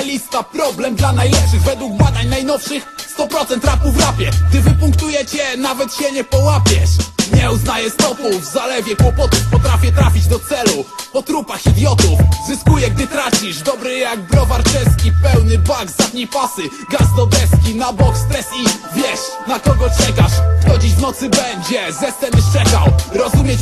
lista, problem dla najlepszych. Według badań najnowszych 100% rapu w rapie. Gdy wypunktujecie, nawet się nie połapiesz. Nie uznaję stopów, w zalewie kłopotów. Potrafię trafić do celu, po trupach idiotów. Zyskuję, gdy tracisz, dobry jak browar czeski Pełny bak, zapnij pasy, gaz do deski Na bok stres i wiesz, na kogo czekasz. Kto dziś w nocy będzie, ze sceny szczekał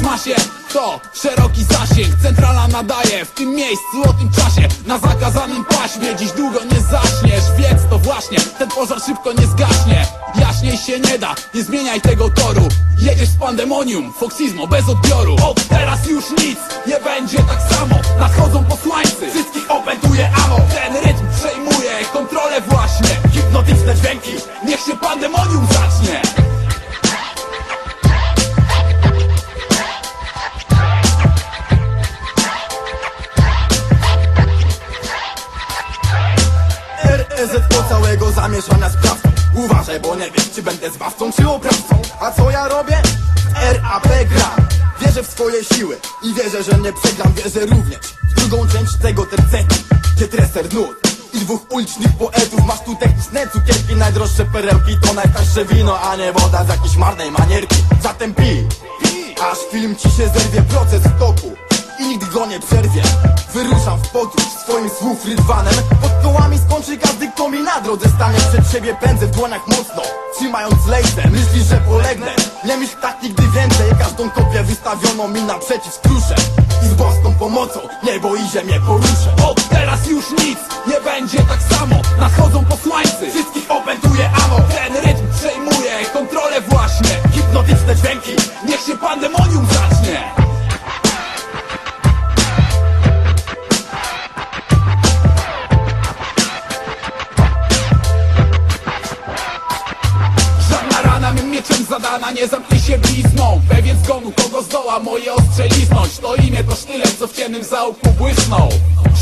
Ma się, to szeroki zasięg Centrala nadaje w tym miejscu o tym czasie. Na zakazanym paśmie dziś długo nie zaśniesz Więc to właśnie, ten pożar szybko nie zgaśnie. Jaśniej się nie da, nie zmieniaj tego toru. Jedziesz z pandemonium, foksizmo bez odbioru. Od teraz już nic nie będzie tak samo. Nadchodzą posłańcy, wszystkich opętuje amo. Ten rytm przejmuje kontrolę właśnie. Hipnotyczne dźwięki, REZO całego zamieszania sprawcą Uważaj, bo nie wiesz, czy będę zbawcą, czy oprawcą. A co ja robię? RAP gram Wierzę w swoje siły i wierzę, że nie przegram Wierzę również w drugą część tego tercetu Gdzie treser nut i dwóch ulicznych poetów. Masz tu techniczne cukierki, najdroższe perełki. To najstarsze wino, a nie woda z jakiejś marnej manierki. Zatem pij, aż film ci się zerwie Proces w toku nigdy go nie przerwie. Wyruszam w podróż swoim słów rydwanem. Pod kołami skończy każdy, kto mi na drodze stanie. Przed siebie pędzę w dłoniach mocno Trzymając lejce, myślisz, że polegnę. Nie myśl tak nigdy więcej. Każdą kopię wystawioną mi naprzeciw skruszę I z boską pomocą niebo i ziemię poruszę. Od teraz już nic nie będzie tak samo. Nadchodzą posłańcy, wszystkich opętuje amo zadana nie zamknie się blizną. Pewien zgonu kogo zdoła moje ostrze liznąć To imię to sztylet co w ciemnym zaułku błysnął.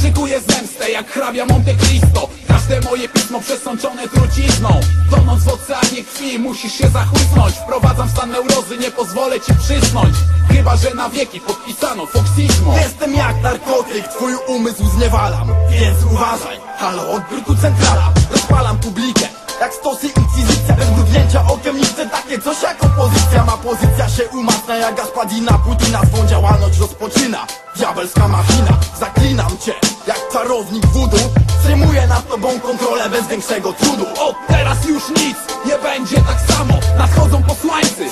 Szykuję zemstę jak hrabia Monte Cristo. Każde moje pismo przesączone trucizną. Tonąc w oceanie krwi musisz się zachłysnąć Wprowadzam stan neurozy, nie pozwolę ci przysnąć. Chyba, że na wieki podpisano foksizmo. Jestem jak narkotyk, twój umysł zniewalam. Więc uważaj, halo odbiór tu centrala. Rozpalam publikę, jak stosy inkwizycja Bez mrugnięcia okiem nie chcę takie coś jak opozycja. Ma pozycja się umacnia jak Gaspadina Putina swą działalność rozpoczyna. Diabelska machina, zaklinam cię Jak czarownik wudu. Przejmuję nad tobą kontrolę bez większego trudu. Od teraz już nic nie będzie tak samo. Nadchodzą posłańcy